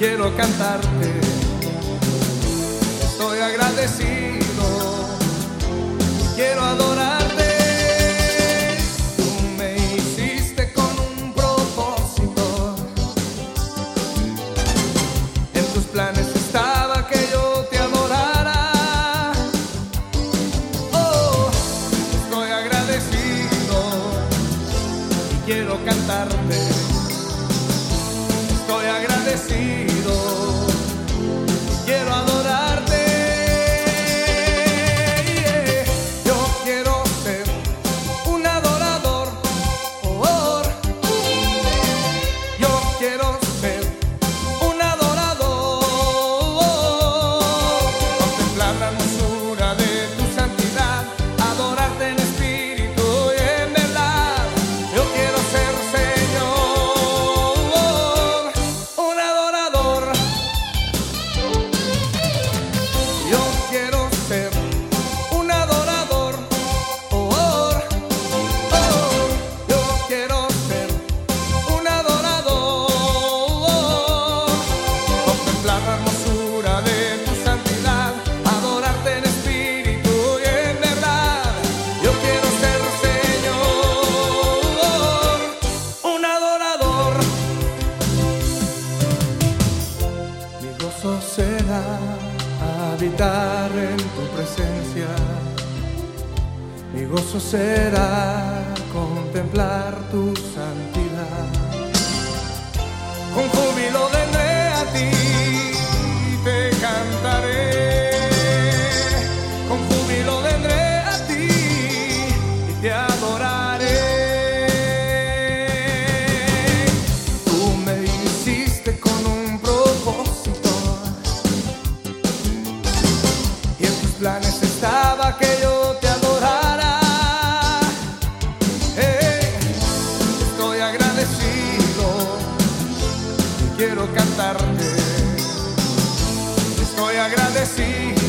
quiero cantarte. Estoy agradecido, quiero adorarte. Tú me hiciste con un propósito. En tus planes estaba que yo te adorara. Oh, estoy agradecido y quiero cantarte. Estoy gozo será habitar en tu presencia. Mi gozo será contemplar tu santidad. Con júbilo vendré a ti, te cantaré. planes estaba que yo te adorara. Eh, estoy agradecido quiero cantarte. Estoy agradecido.